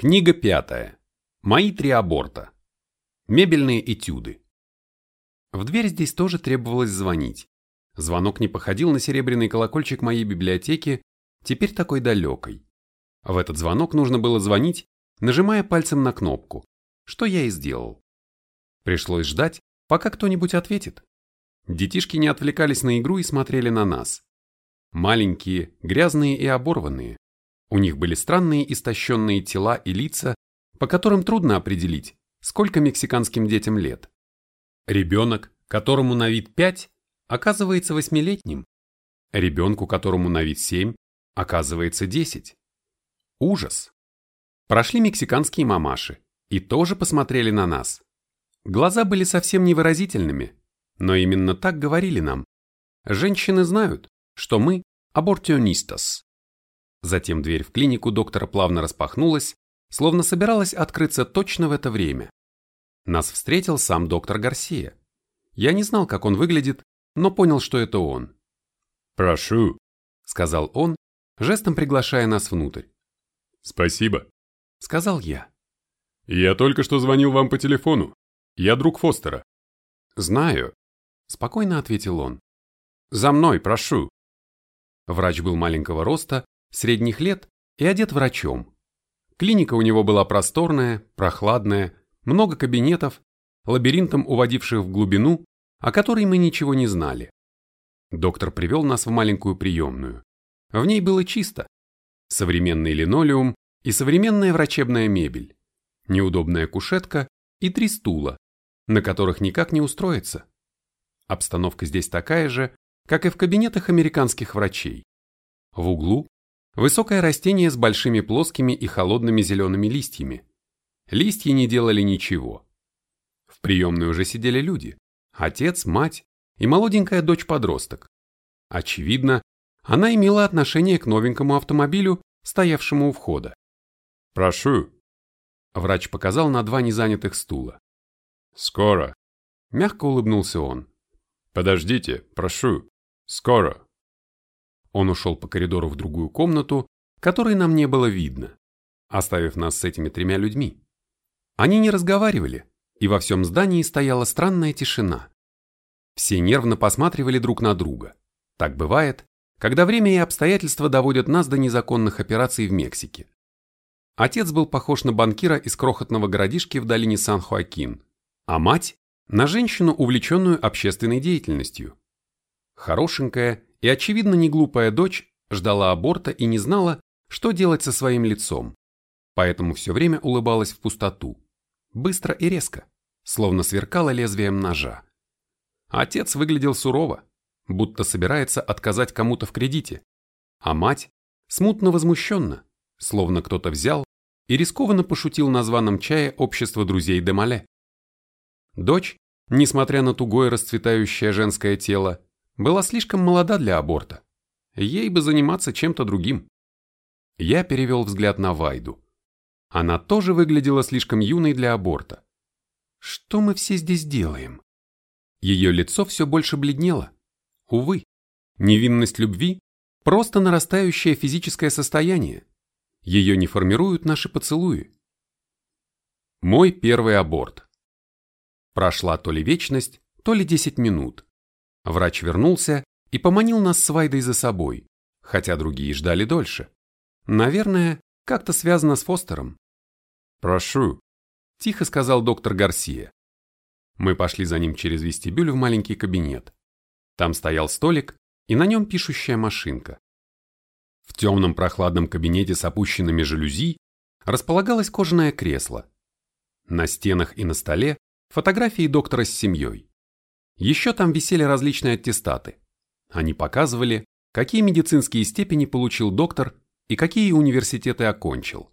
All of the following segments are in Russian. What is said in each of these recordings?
Книга пятая. Мои три аборта. Мебельные этюды. В дверь здесь тоже требовалось звонить. Звонок не походил на серебряный колокольчик моей библиотеки, теперь такой далекой. В этот звонок нужно было звонить, нажимая пальцем на кнопку, что я и сделал. Пришлось ждать, пока кто-нибудь ответит. Детишки не отвлекались на игру и смотрели на нас. Маленькие, грязные и оборванные. У них были странные истощенные тела и лица, по которым трудно определить, сколько мексиканским детям лет. Ребенок, которому на вид 5, оказывается восьмилетним. Ребенку, которому на вид 7, оказывается 10. Ужас. Прошли мексиканские мамаши и тоже посмотрели на нас. Глаза были совсем невыразительными, но именно так говорили нам. Женщины знают, что мы абортионистас. Затем дверь в клинику доктора плавно распахнулась, словно собиралась открыться точно в это время. Нас встретил сам доктор Гарсия. Я не знал, как он выглядит, но понял, что это он. «Прошу», — сказал он, жестом приглашая нас внутрь. «Спасибо», — сказал я. «Я только что звонил вам по телефону. Я друг Фостера». «Знаю», — спокойно ответил он. «За мной, прошу». Врач был маленького роста, средних лет и одет врачом. Клиника у него была просторная, прохладная, много кабинетов, лабиринтом уводивших в глубину, о которой мы ничего не знали. Доктор привел нас в маленькую приемную. В ней было чисто. Современный линолеум и современная врачебная мебель, неудобная кушетка и три стула, на которых никак не устроиться. Обстановка здесь такая же, как и в кабинетах американских врачей. В углу Высокое растение с большими плоскими и холодными зелеными листьями. Листья не делали ничего. В приемной уже сидели люди. Отец, мать и молоденькая дочь-подросток. Очевидно, она имела отношение к новенькому автомобилю, стоявшему у входа. «Прошу». Врач показал на два незанятых стула. «Скоро». Мягко улыбнулся он. «Подождите, прошу. Скоро». Он ушел по коридору в другую комнату, которой нам не было видно, оставив нас с этими тремя людьми. Они не разговаривали, и во всем здании стояла странная тишина. Все нервно посматривали друг на друга. Так бывает, когда время и обстоятельства доводят нас до незаконных операций в Мексике. Отец был похож на банкира из крохотного городишки в долине Сан-Хоакин, а мать – на женщину, увлеченную общественной деятельностью. Хорошенькая и, очевидно, не глупая дочь ждала аборта и не знала, что делать со своим лицом, поэтому все время улыбалась в пустоту, быстро и резко, словно сверкала лезвием ножа. Отец выглядел сурово, будто собирается отказать кому-то в кредите, а мать смутно возмущенно, словно кто-то взял и рискованно пошутил на званом чае общества друзей Демале. Дочь, несмотря на тугое расцветающее женское тело, была слишком молода для аборта. Ей бы заниматься чем-то другим. Я перевел взгляд на Вайду. Она тоже выглядела слишком юной для аборта. Что мы все здесь делаем? Ее лицо все больше бледнело. Увы, невинность любви – просто нарастающее физическое состояние. Ее не формируют наши поцелуи. Мой первый аборт. Прошла то ли вечность, то ли 10 минут. Врач вернулся и поманил нас с Вайдой за собой, хотя другие ждали дольше. Наверное, как-то связано с Фостером. «Прошу», – тихо сказал доктор Гарсия. Мы пошли за ним через вестибюль в маленький кабинет. Там стоял столик, и на нем пишущая машинка. В темном прохладном кабинете с опущенными жалюзи располагалось кожаное кресло. На стенах и на столе фотографии доктора с семьей. Еще там висели различные аттестаты. Они показывали, какие медицинские степени получил доктор и какие университеты окончил.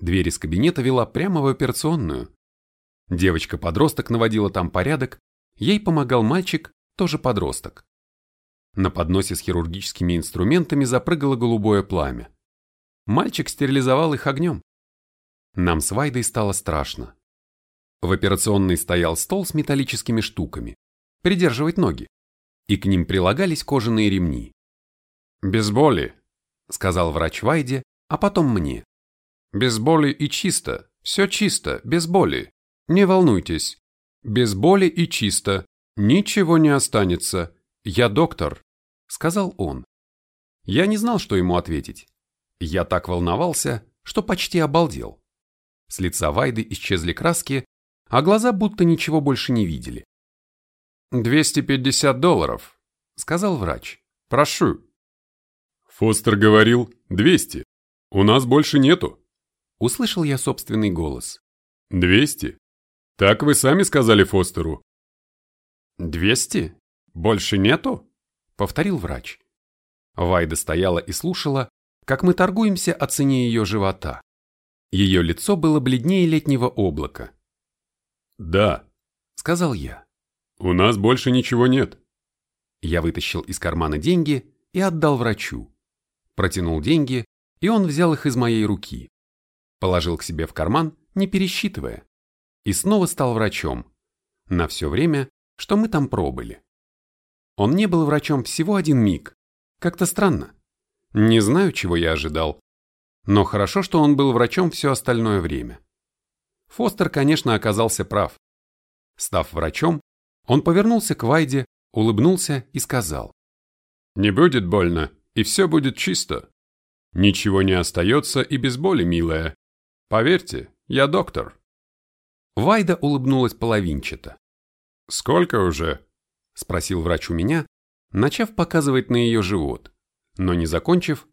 Дверь из кабинета вела прямо в операционную. Девочка-подросток наводила там порядок, ей помогал мальчик, тоже подросток. На подносе с хирургическими инструментами запрыгало голубое пламя. Мальчик стерилизовал их огнем. Нам с Вайдой стало страшно. В операционной стоял стол с металлическими штуками, придерживать ноги, и к ним прилагались кожаные ремни. «Без боли», — сказал врач Вайде, а потом мне. Без боли и чисто, все чисто, без боли. Не волнуйтесь. Без боли и чисто, ничего не останется. Я доктор», — сказал он. Я не знал, что ему ответить. Я так волновался, что почти обалдел. С лица Вайды исчезли краски, а глаза будто ничего больше не видели. «250 долларов», — сказал врач. «Прошу». Фостер говорил, «200. У нас больше нету». Услышал я собственный голос. «200? Так вы сами сказали Фостеру». «200? Больше нету?» — повторил врач. Вайда стояла и слушала, как мы торгуемся о цене ее живота. Ее лицо было бледнее летнего облака. «Да», — сказал я. «У нас больше ничего нет». Я вытащил из кармана деньги и отдал врачу. Протянул деньги, и он взял их из моей руки. Положил к себе в карман, не пересчитывая. И снова стал врачом. На все время, что мы там пробыли. Он не был врачом всего один миг. Как-то странно. Не знаю, чего я ожидал. Но хорошо, что он был врачом все остальное время. Фостер, конечно, оказался прав. Став врачом, он повернулся к Вайде, улыбнулся и сказал. «Не будет больно, и все будет чисто. Ничего не остается и без боли, милая. Поверьте, я доктор». Вайда улыбнулась половинчато. «Сколько уже?» – спросил врач у меня, начав показывать на ее живот, но не закончив,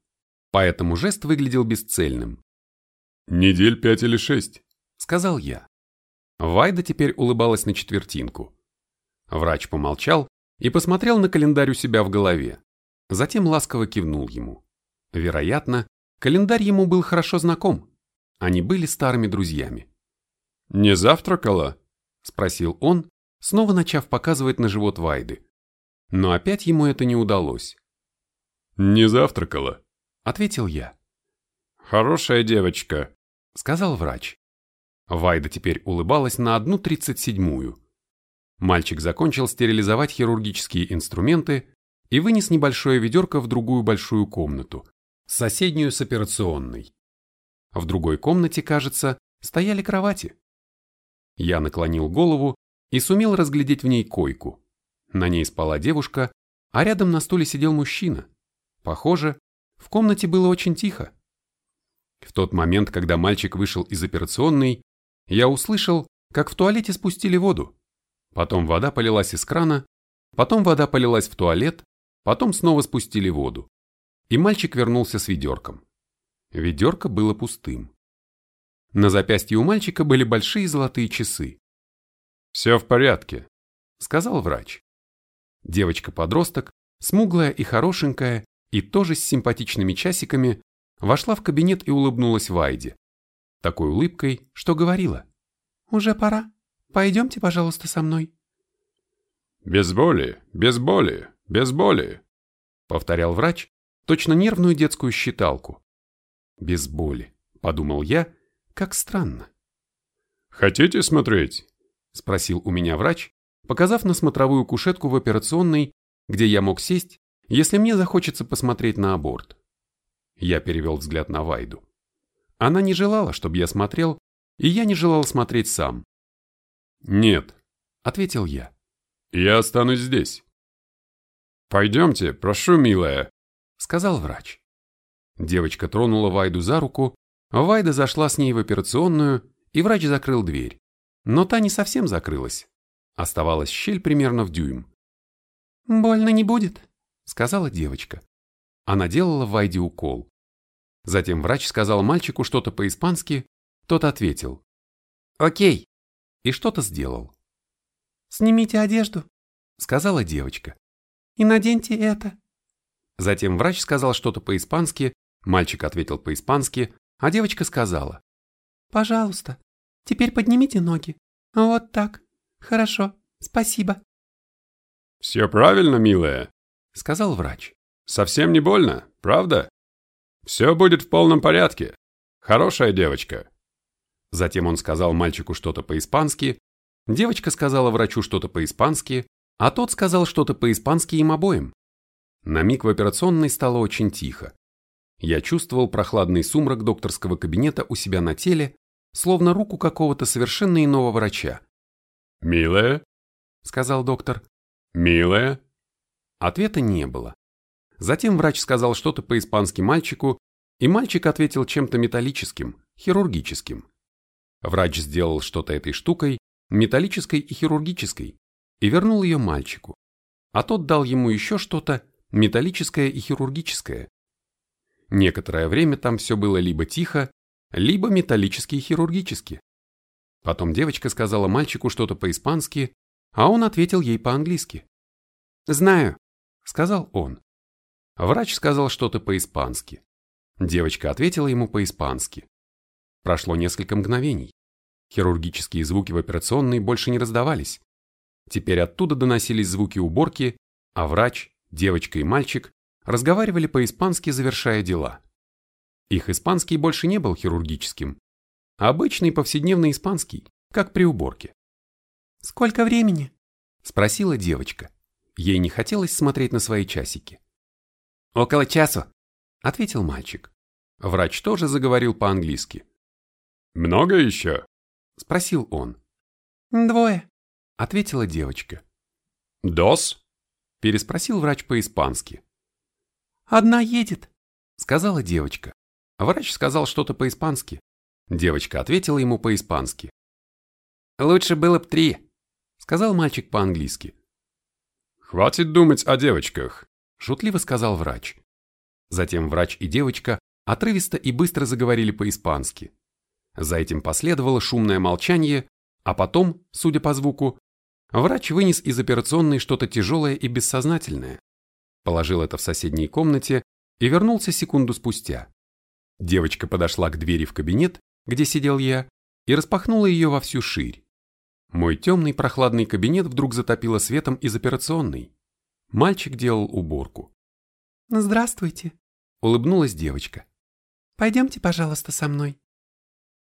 поэтому жест выглядел бесцельным. «Недель пять или шесть», — сказал я. Вайда теперь улыбалась на четвертинку. Врач помолчал и посмотрел на календарь у себя в голове, затем ласково кивнул ему. Вероятно, календарь ему был хорошо знаком, они были старыми друзьями. «Не завтракала?» — спросил он, снова начав показывать на живот Вайды но опять ему это не удалось. «Не завтракала», — ответил я. «Хорошая девочка», — сказал врач. Вайда теперь улыбалась на одну тридцать седьмую. Мальчик закончил стерилизовать хирургические инструменты и вынес небольшое ведерко в другую большую комнату, соседнюю с операционной. В другой комнате, кажется, стояли кровати. Я наклонил голову и сумел разглядеть в ней койку. На ней спала девушка, а рядом на стуле сидел мужчина. Похоже, в комнате было очень тихо. В тот момент, когда мальчик вышел из операционной, я услышал, как в туалете спустили воду. Потом вода полилась из крана, потом вода полилась в туалет, потом снова спустили воду. И мальчик вернулся с ведерком. Ведерко было пустым. На запястье у мальчика были большие золотые часы. «Все в порядке», — сказал врач. Девочка-подросток, смуглая и хорошенькая, и тоже с симпатичными часиками, вошла в кабинет и улыбнулась Вайде. Такой улыбкой, что говорила. «Уже пора. Пойдемте, пожалуйста, со мной». «Без боли, без боли, без боли», — повторял врач, точно нервную детскую считалку. «Без боли», — подумал я, как странно. «Хотите смотреть?» — спросил у меня врач, показав на смотровую кушетку в операционной, где я мог сесть, если мне захочется посмотреть на аборт. Я перевел взгляд на Вайду. Она не желала, чтобы я смотрел, и я не желал смотреть сам. «Нет», — ответил я. «Я останусь здесь». «Пойдемте, прошу, милая», — сказал врач. Девочка тронула Вайду за руку, Вайда зашла с ней в операционную, и врач закрыл дверь. Но та не совсем закрылась. Оставалась щель примерно в дюйм. «Больно не будет», — сказала девочка. Она делала Вайде укол. Затем врач сказал мальчику что-то по-испански, тот ответил. «Окей», и что-то сделал. «Снимите одежду», — сказала девочка. «И наденьте это». Затем врач сказал что-то по-испански, мальчик ответил по-испански, а девочка сказала. «Пожалуйста, теперь поднимите ноги. Вот так». Хорошо, спасибо. Все правильно, милая, сказал врач. Совсем не больно, правда? Все будет в полном порядке. Хорошая девочка. Затем он сказал мальчику что-то по-испански, девочка сказала врачу что-то по-испански, а тот сказал что-то по-испански им обоим. На миг в операционной стало очень тихо. Я чувствовал прохладный сумрак докторского кабинета у себя на теле, словно руку какого-то совершенно иного врача. «Милая?» — сказал доктор. «Милая?» Ответа не было. Затем врач сказал что-то по-испански мальчику, и мальчик ответил чем-то металлическим, хирургическим. Врач сделал что-то этой штукой, металлической и хирургической, и вернул ее мальчику. А тот дал ему еще что-то, металлическое и хирургическое. Некоторое время там все было либо тихо, либо металлически и хирургически. Потом девочка сказала мальчику что-то по-испански, а он ответил ей по-английски. «Знаю», — сказал он. Врач сказал что-то по-испански. Девочка ответила ему по-испански. Прошло несколько мгновений. Хирургические звуки в операционной больше не раздавались. Теперь оттуда доносились звуки уборки, а врач, девочка и мальчик разговаривали по-испански, завершая дела. Их испанский больше не был хирургическим, а обычный повседневный испанский, как при уборке. «Сколько времени?» – спросила девочка. Ей не хотелось смотреть на свои часики. «Около часа», – ответил мальчик. Врач тоже заговорил по-английски. «Много еще?» – спросил он. «Двое», – ответила девочка. «Дос?» – переспросил врач по-испански. «Одна едет», – сказала девочка. Врач сказал что-то по-испански. Девочка ответила ему по-испански. «Лучше было б три», – сказал мальчик по-английски. «Хватит думать о девочках», – шутливо сказал врач. Затем врач и девочка отрывисто и быстро заговорили по-испански. За этим последовало шумное молчание, а потом, судя по звуку, врач вынес из операционной что-то тяжелое и бессознательное, положил это в соседней комнате и вернулся секунду спустя. Девочка подошла к двери в кабинет, где сидел я, и распахнула ее во всю ширь. Мой темный прохладный кабинет вдруг затопило светом из операционной. Мальчик делал уборку. «Здравствуйте», — улыбнулась девочка. «Пойдемте, пожалуйста, со мной».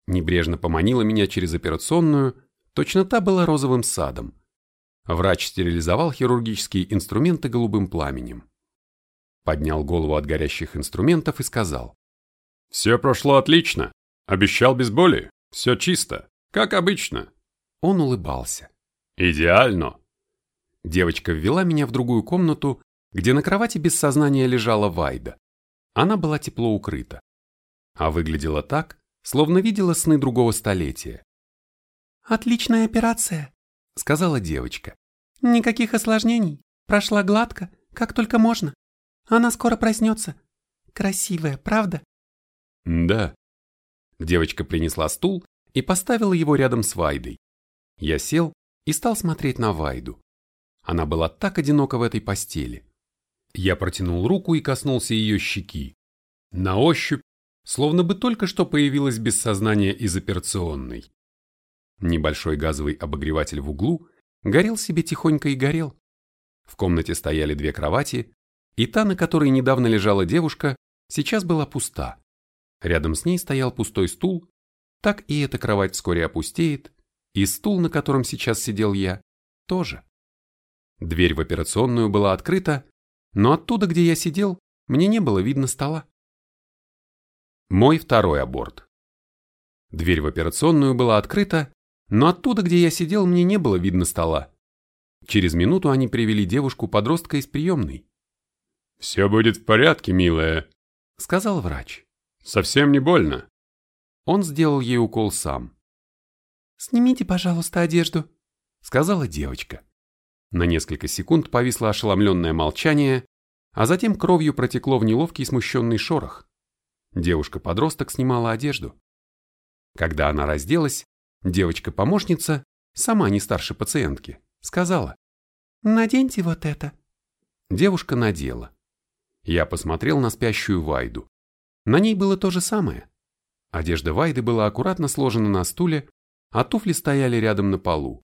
Небрежно поманила меня через операционную, точно та была розовым садом. Врач стерилизовал хирургические инструменты голубым пламенем поднял голову от горящих инструментов и сказал. «Все прошло отлично. Обещал без боли. Все чисто. Как обычно». Он улыбался. «Идеально». Девочка ввела меня в другую комнату, где на кровати без сознания лежала Вайда. Она была тепло укрыта. А выглядела так, словно видела сны другого столетия. «Отличная операция», — сказала девочка. «Никаких осложнений. Прошла гладко, как только можно». Она скоро проснется. Красивая, правда? Да. Девочка принесла стул и поставила его рядом с Вайдой. Я сел и стал смотреть на Вайду. Она была так одинока в этой постели. Я протянул руку и коснулся ее щеки. На ощупь, словно бы только что появилась без сознания из операционной. Небольшой газовый обогреватель в углу горел себе тихонько и горел. В комнате стояли две кровати, и та, на которой недавно лежала девушка, сейчас была пуста. Рядом с ней стоял пустой стул, так и эта кровать вскоре опустеет, и стул, на котором сейчас сидел я, тоже. Дверь в операционную была открыта, но оттуда, где я сидел, мне не было видно стола. Мой второй аборт. Дверь в операционную была открыта, но оттуда, где я сидел, мне не было видно стола. Через минуту они привели девушку-подростка из приемной. «Все будет в порядке, милая», — сказал врач. «Совсем не больно». Он сделал ей укол сам. «Снимите, пожалуйста, одежду», — сказала девочка. На несколько секунд повисло ошеломленное молчание, а затем кровью протекло в неловкий смущенный шорох. Девушка-подросток снимала одежду. Когда она разделась, девочка-помощница, сама не старше пациентки, сказала «Наденьте вот это». Девушка надела. Я посмотрел на спящую Вайду. На ней было то же самое. Одежда Вайды была аккуратно сложена на стуле, а туфли стояли рядом на полу.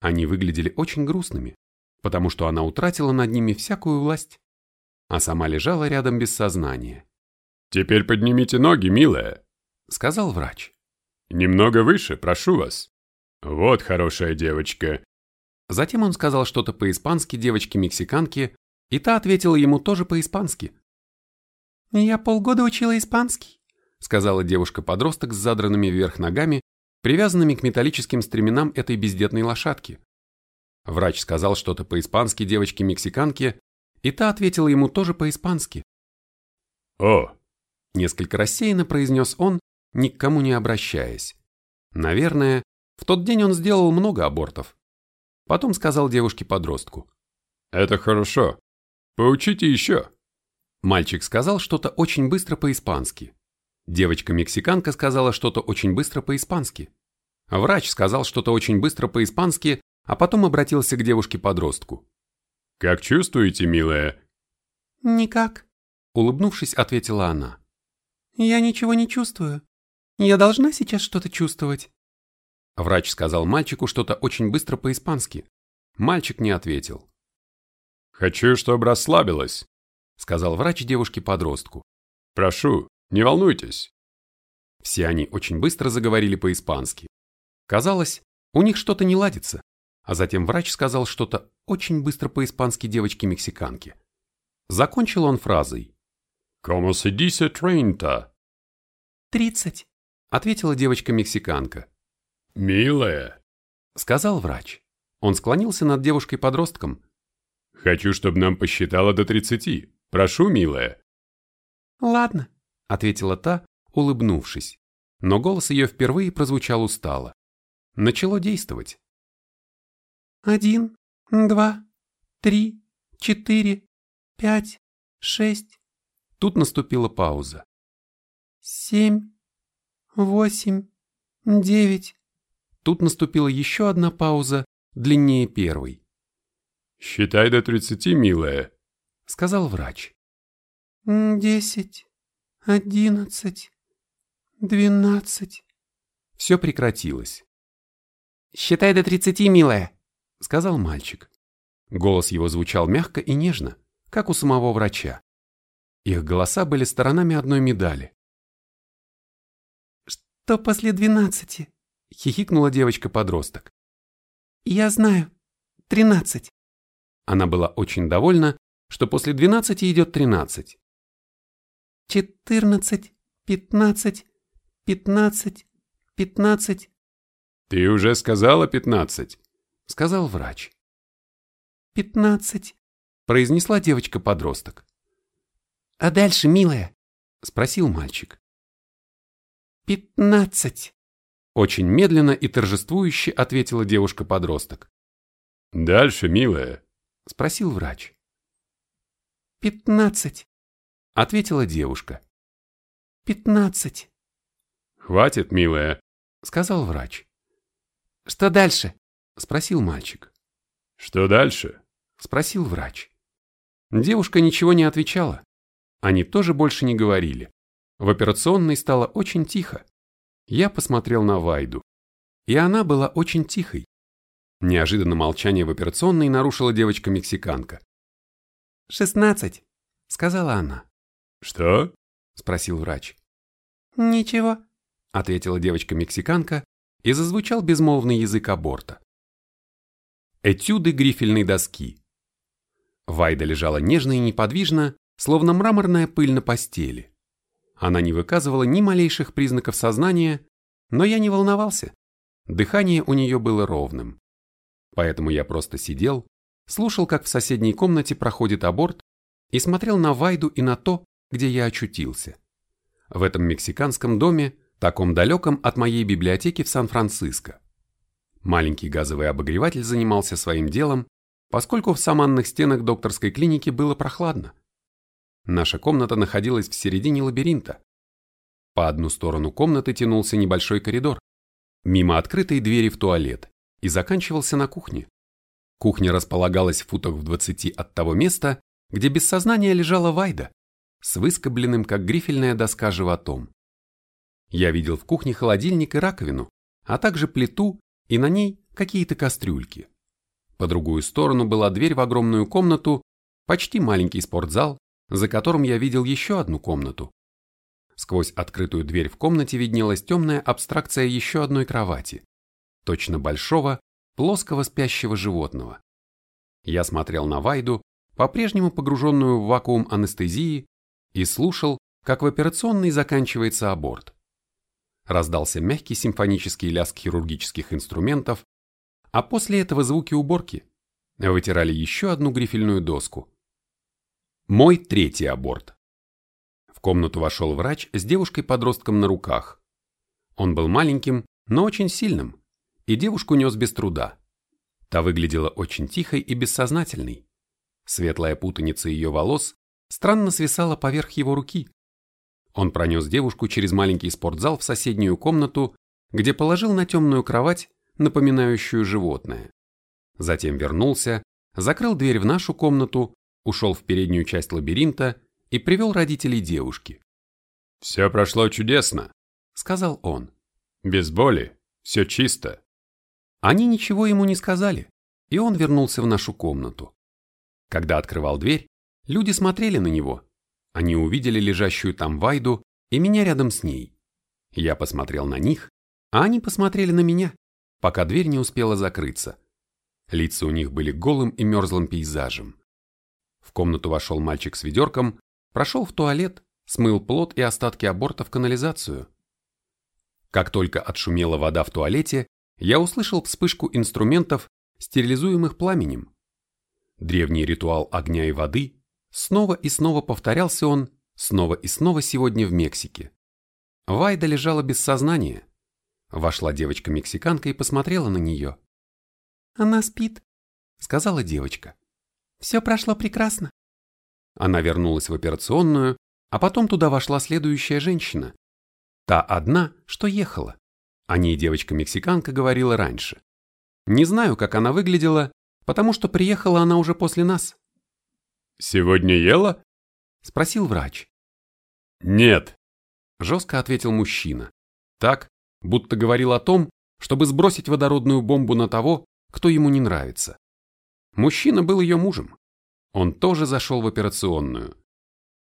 Они выглядели очень грустными, потому что она утратила над ними всякую власть, а сама лежала рядом без сознания. «Теперь поднимите ноги, милая», — сказал врач. «Немного выше, прошу вас. Вот хорошая девочка». Затем он сказал что-то по-испански девочке-мексиканке, и та ответила ему тоже по-испански. «Я полгода учила испанский», — сказала девушка-подросток с задранными вверх ногами, привязанными к металлическим стременам этой бездетной лошадки. Врач сказал что-то по-испански девочке-мексиканке, и та ответила ему тоже по-испански. «О!» – несколько рассеянно произнес он, ни к кому не обращаясь. Наверное, в тот день он сделал много абортов. Потом сказал девушке-подростку. «Это хорошо. Поучите еще». Мальчик сказал что-то очень быстро по-испански. Девочка-мексиканка сказала что-то очень быстро по-испански. Врач сказал что-то очень быстро по-испански, а потом обратился к девушке-подростку. «Как чувствуете, милая?» «Никак», — улыбнувшись, ответила она. «Я ничего не чувствую. Я должна сейчас что-то чувствовать?» Врач сказал мальчику что-то очень быстро по-испански. Мальчик не ответил. «Хочу, чтобы расслабилась», — сказал врач девушке-подростку. «Прошу, не волнуйтесь». Все они очень быстро заговорили по-испански. Казалось, у них что-то не ладится, а затем врач сказал что-то очень быстро по-испански девочке-мексиканке. Закончил он фразой. «Como se dice treinta?» «Тридцать», — ответила девочка-мексиканка. «Милая», — сказал врач. Он склонился над девушкой-подростком. «Хочу, чтобы нам посчитала до тридцати. Прошу, милая». «Ладно», — ответила та, улыбнувшись. Но голос ее впервые прозвучал устало. Начало действовать. «Один, два, три, четыре, пять, шесть». Тут наступила пауза. «Семь, восемь, девять». Тут наступила еще одна пауза, длиннее первой. «Считай до тридцати, милая», — сказал врач. «Десять, одиннадцать, двенадцать». Все прекратилось. «Считай до тридцати, милая», — сказал мальчик. Голос его звучал мягко и нежно, как у самого врача. Их голоса были сторонами одной медали. «Что после двенадцати?» — хихикнула девочка-подросток. «Я знаю. Тринадцать». Она была очень довольна, что после двенадцати идет тринадцать. «Четырнадцать, пятнадцать, пятнадцать, пятнадцать». «Ты уже сказала пятнадцать», — сказал врач. «Пятнадцать», — произнесла девочка-подросток. «А дальше, милая?» — спросил мальчик. «Пятнадцать», — очень медленно и торжествующе ответила девушка-подросток. «Дальше, милая?» — спросил врач. «Пятнадцать», — ответила девушка. «Пятнадцать». «Хватит, милая», — сказал врач. «Что дальше?» — спросил мальчик. «Что дальше?» — спросил врач. Девушка ничего не отвечала. Они тоже больше не говорили. В операционной стало очень тихо. Я посмотрел на Вайду. И она была очень тихой. Неожиданно молчание в операционной нарушила девочка-мексиканка. «Шестнадцать», — сказала она. «Что?» — спросил врач. «Ничего», — ответила девочка-мексиканка, и зазвучал безмолвный язык аборта. Этюды грифельной доски. Вайда лежала нежно и неподвижно, словно мраморная пыль на постели. Она не выказывала ни малейших признаков сознания, но я не волновался. Дыхание у нее было ровным. Поэтому я просто сидел, слушал, как в соседней комнате проходит аборт, и смотрел на Вайду и на то, где я очутился. В этом мексиканском доме, таком далеком от моей библиотеки в Сан-Франциско. Маленький газовый обогреватель занимался своим делом, поскольку в саманных стенах докторской клиники было прохладно. Наша комната находилась в середине лабиринта. По одну сторону комнаты тянулся небольшой коридор, мимо открытой двери в туалет, и заканчивался на кухне. Кухня располагалась в футах в двадцати от того места, где без сознания лежала Вайда, с выскобленным, как грифельная доска, животом. Я видел в кухне холодильник и раковину, а также плиту и на ней какие-то кастрюльки. По другую сторону была дверь в огромную комнату, почти маленький спортзал, за которым я видел еще одну комнату. Сквозь открытую дверь в комнате виднелась темная абстракция еще одной кровати, точно большого, плоского спящего животного. Я смотрел на Вайду, по-прежнему погруженную в вакуум анестезии, и слушал, как в операционной заканчивается аборт. Раздался мягкий симфонический лязг хирургических инструментов, а после этого звуки уборки вытирали еще одну грифельную доску. Мой третий аборт. В комнату вошел врач с девушкой-подростком на руках. Он был маленьким, но очень сильным, и девушку нес без труда. Та выглядела очень тихой и бессознательной. Светлая путаница ее волос странно свисала поверх его руки. Он пронес девушку через маленький спортзал в соседнюю комнату, где положил на темную кровать, напоминающую животное. Затем вернулся, закрыл дверь в нашу комнату, ушел в переднюю часть лабиринта и привел родителей девушки. «Все прошло чудесно», — сказал он. «Без боли, все чисто». Они ничего ему не сказали, и он вернулся в нашу комнату. Когда открывал дверь, люди смотрели на него. Они увидели лежащую там Вайду и меня рядом с ней. Я посмотрел на них, а они посмотрели на меня, пока дверь не успела закрыться. Лица у них были голым и мерзлым пейзажем. В комнату вошел мальчик с ведерком, прошел в туалет, смыл плод и остатки аборта в канализацию. Как только отшумела вода в туалете, я услышал вспышку инструментов, стерилизуемых пламенем. Древний ритуал огня и воды, снова и снова повторялся он, снова и снова сегодня в Мексике. Вайда лежала без сознания. Вошла девочка-мексиканка и посмотрела на нее. «Она спит», — сказала девочка. «Все прошло прекрасно». Она вернулась в операционную, а потом туда вошла следующая женщина. Та одна, что ехала. О ней девочка-мексиканка говорила раньше. Не знаю, как она выглядела, потому что приехала она уже после нас. «Сегодня ела?» – спросил врач. «Нет», – жестко ответил мужчина. Так, будто говорил о том, чтобы сбросить водородную бомбу на того, кто ему не нравится. Мужчина был ее мужем. Он тоже зашел в операционную.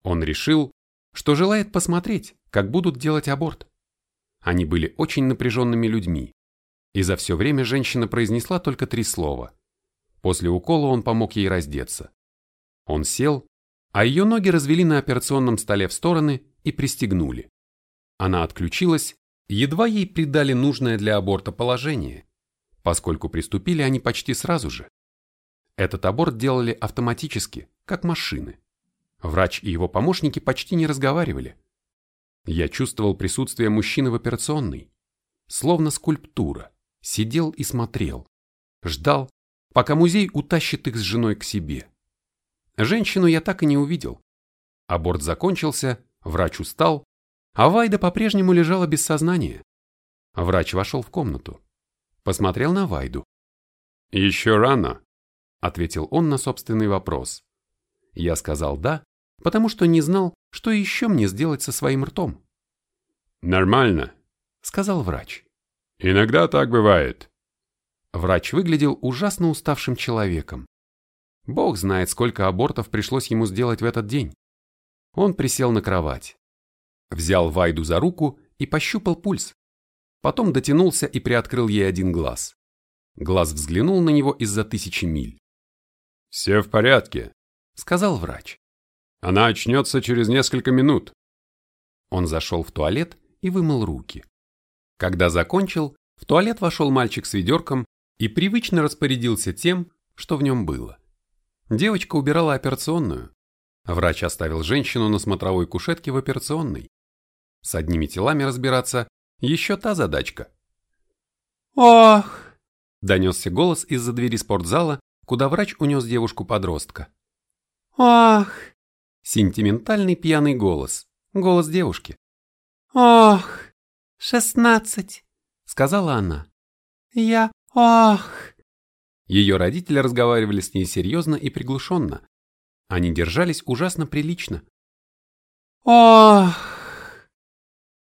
Он решил, что желает посмотреть, как будут делать аборт. Они были очень напряженными людьми, и за все время женщина произнесла только три слова. После укола он помог ей раздеться. Он сел, а ее ноги развели на операционном столе в стороны и пристегнули. Она отключилась, едва ей придали нужное для аборта положение, поскольку приступили они почти сразу же. Этот аборт делали автоматически, как машины. Врач и его помощники почти не разговаривали. Я чувствовал присутствие мужчины в операционной. Словно скульптура. Сидел и смотрел. Ждал, пока музей утащит их с женой к себе. Женщину я так и не увидел. Аборт закончился, врач устал, а Вайда по-прежнему лежала без сознания. Врач вошел в комнату. Посмотрел на Вайду. «Еще рано», — ответил он на собственный вопрос. Я сказал «да», потому что не знал, что еще мне сделать со своим ртом. «Нормально», — сказал врач. «Иногда так бывает». Врач выглядел ужасно уставшим человеком. Бог знает, сколько абортов пришлось ему сделать в этот день. Он присел на кровать. Взял Вайду за руку и пощупал пульс. Потом дотянулся и приоткрыл ей один глаз. Глаз взглянул на него из-за тысячи миль. «Все в порядке», — сказал врач. Она очнется через несколько минут. Он зашел в туалет и вымыл руки. Когда закончил, в туалет вошел мальчик с ведерком и привычно распорядился тем, что в нем было. Девочка убирала операционную. Врач оставил женщину на смотровой кушетке в операционной. С одними телами разбираться – еще та задачка. «Ох!» – донесся голос из-за двери спортзала, куда врач унес девушку-подростка. «Ох!» Сентиментальный пьяный голос. Голос девушки. «Ох, шестнадцать», — сказала она. «Я... ох». Ее родители разговаривали с ней серьезно и приглушенно. Они держались ужасно прилично. «Ох».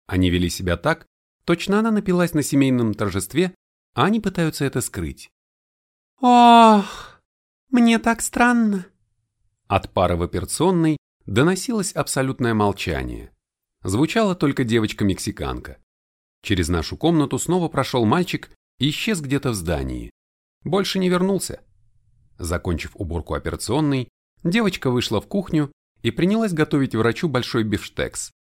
Они вели себя так, точно она напилась на семейном торжестве, а они пытаются это скрыть. «Ох, мне так странно». От пары в операционной доносилось абсолютное молчание. Звучала только девочка-мексиканка. Через нашу комнату снова прошел мальчик и исчез где-то в здании. Больше не вернулся. Закончив уборку операционной, девочка вышла в кухню и принялась готовить врачу большой бифштекс,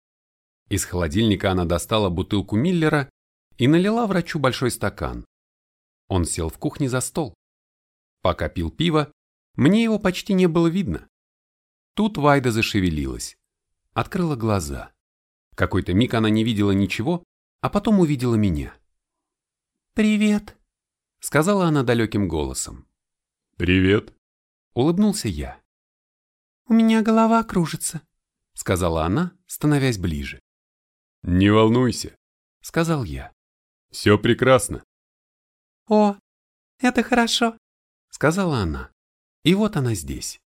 Из холодильника она достала бутылку Миллера и налила врачу большой стакан. Он сел в кухне за стол. Пока пил пиво, мне его почти не было видно. Тут Вайда зашевелилась. Открыла глаза. Какой-то миг она не видела ничего, а потом увидела меня. «Привет», — сказала она далеким голосом. «Привет», — улыбнулся я. «У меня голова кружится», — сказала она, становясь ближе. «Не волнуйся», — сказал я. «Все прекрасно». «О, это хорошо», — сказала она. И вот она здесь.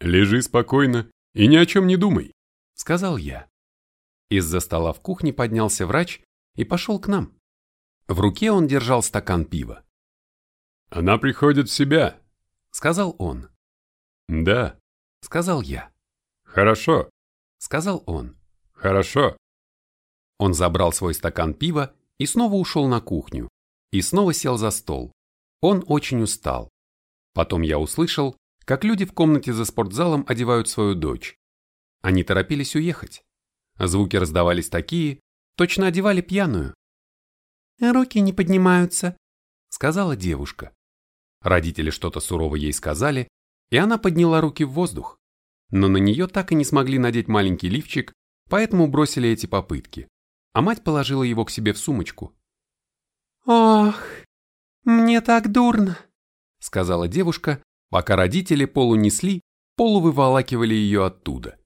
«Лежи спокойно и ни о чем не думай», — сказал я. Из-за стола в кухне поднялся врач и пошел к нам. В руке он держал стакан пива. «Она приходит в себя», — сказал он. «Да», — сказал я. «Хорошо», — сказал он. «Хорошо». Он забрал свой стакан пива и снова ушел на кухню. И снова сел за стол. Он очень устал. Потом я услышал, как люди в комнате за спортзалом одевают свою дочь. Они торопились уехать. Звуки раздавались такие, точно одевали пьяную. «Руки не поднимаются», — сказала девушка. Родители что-то сурово ей сказали, и она подняла руки в воздух. Но на нее так и не смогли надеть маленький лифчик, поэтому бросили эти попытки, а мать положила его к себе в сумочку. «Ох, мне так дурно», — сказала девушка, пока родители полунесли, полувыволакивали ее оттуда.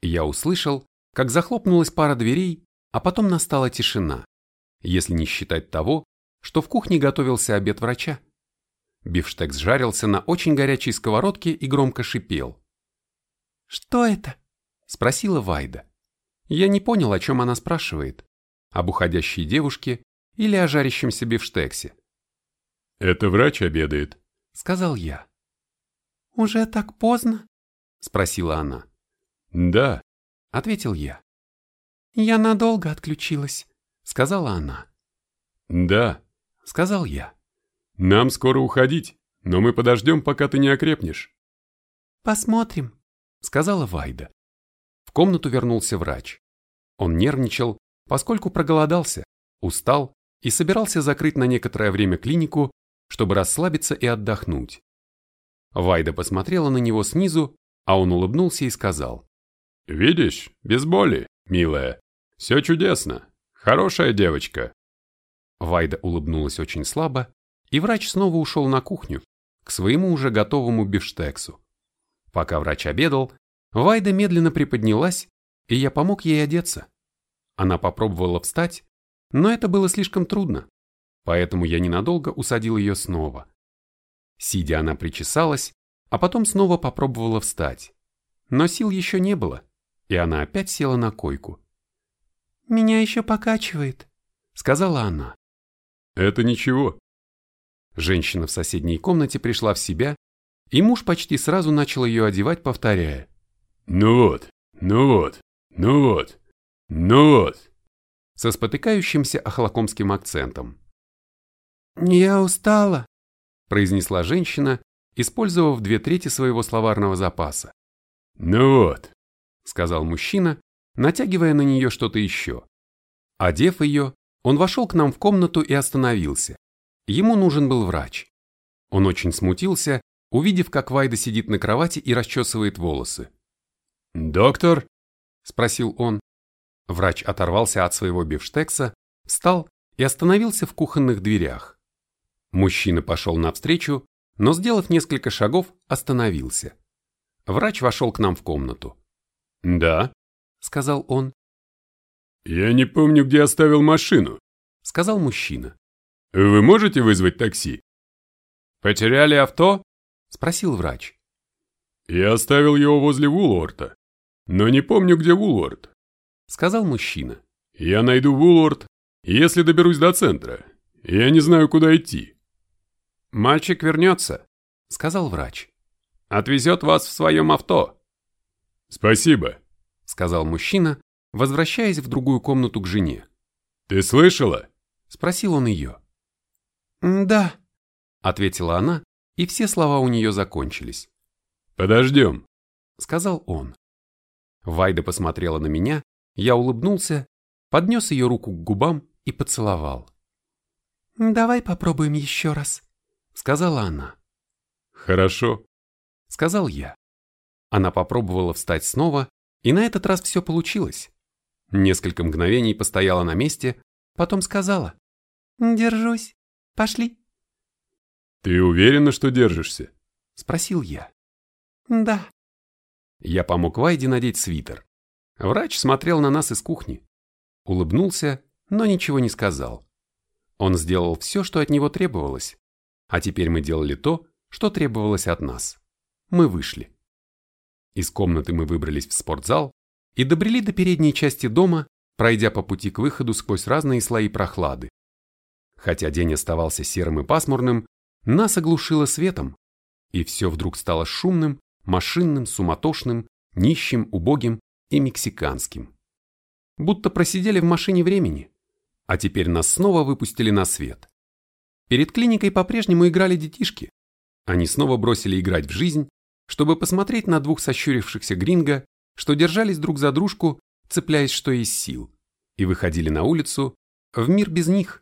Я услышал, как захлопнулась пара дверей, а потом настала тишина, если не считать того, что в кухне готовился обед врача. Бифштекс жарился на очень горячей сковородке и громко шипел. «Что это?» – спросила Вайда. Я не понял, о чем она спрашивает. Об уходящей девушке или о жарящемся бифштексе. «Это врач обедает», – сказал я. «Уже так поздно?» – спросила она. «Да», – ответил я. «Я надолго отключилась», – сказала она. «Да», – сказал я. «Нам скоро уходить, но мы подождем, пока ты не окрепнешь». «Посмотрим», – сказала Вайда. В комнату вернулся врач. Он нервничал, поскольку проголодался, устал и собирался закрыть на некоторое время клинику, чтобы расслабиться и отдохнуть. Вайда посмотрела на него снизу, а он улыбнулся и сказал. «Видишь, без боли, милая. Все чудесно. Хорошая девочка». Вайда улыбнулась очень слабо, и врач снова ушел на кухню, к своему уже готовому бифштексу. Пока врач обедал, Вайда медленно приподнялась, и я помог ей одеться. Она попробовала встать, но это было слишком трудно, поэтому я ненадолго усадил ее снова. Сидя, она причесалась, а потом снова попробовала встать. Но сил еще не было, и она опять села на койку. «Меня еще покачивает», — сказала она. «Это ничего». Женщина в соседней комнате пришла в себя, и муж почти сразу начал ее одевать, повторяя. «Ну вот, ну вот, ну вот, ну вот», со спотыкающимся охлокомским акцентом. «Я устала», произнесла женщина, использовав две трети своего словарного запаса. «Ну вот», — сказал мужчина, натягивая на нее что-то еще. Одев ее, он вошел к нам в комнату и остановился. Ему нужен был врач. Он очень смутился, увидев, как Вайда сидит на кровати и расчесывает волосы. «Доктор?» – спросил он. Врач оторвался от своего бифштекса, встал и остановился в кухонных дверях. Мужчина пошел навстречу, но, сделав несколько шагов, остановился. Врач вошел к нам в комнату. «Да», — сказал он. «Я не помню, где оставил машину», — сказал мужчина. «Вы можете вызвать такси?» «Потеряли авто?» — спросил врач. «Я оставил его возле Вулуорта, но не помню, где Вулуорт», — сказал мужчина. «Я найду Вулуорт, если доберусь до центра. Я не знаю, куда идти». «Мальчик вернется», — сказал врач. «Отвезет вас в своем авто». «Спасибо», — сказал мужчина, возвращаясь в другую комнату к жене. «Ты слышала?» — спросил он ее. «Да», — ответила она, и все слова у нее закончились. «Подождем», — сказал он. Вайда посмотрела на меня, Я улыбнулся, поднес ее руку к губам и поцеловал. «Давай попробуем еще раз», — сказала она. «Хорошо», — сказал я. Она попробовала встать снова, и на этот раз все получилось. Несколько мгновений постояла на месте, потом сказала. «Держусь. Пошли». «Ты уверена, что держишься?» — спросил я. «Да». Я помог Вайде надеть свитер. Врач смотрел на нас из кухни. Улыбнулся, но ничего не сказал. Он сделал все, что от него требовалось. А теперь мы делали то, что требовалось от нас. Мы вышли. Из комнаты мы выбрались в спортзал и добрели до передней части дома, пройдя по пути к выходу сквозь разные слои прохлады. Хотя день оставался серым и пасмурным, нас оглушило светом, и все вдруг стало шумным, машинным, суматошным, нищим, убогим и мексиканским. Будто просидели в машине времени, а теперь нас снова выпустили на свет. Перед клиникой по-прежнему играли детишки. Они снова бросили играть в жизнь, чтобы посмотреть на двух сощурившихся гринго, что держались друг за дружку, цепляясь что из сил, и выходили на улицу в мир без них.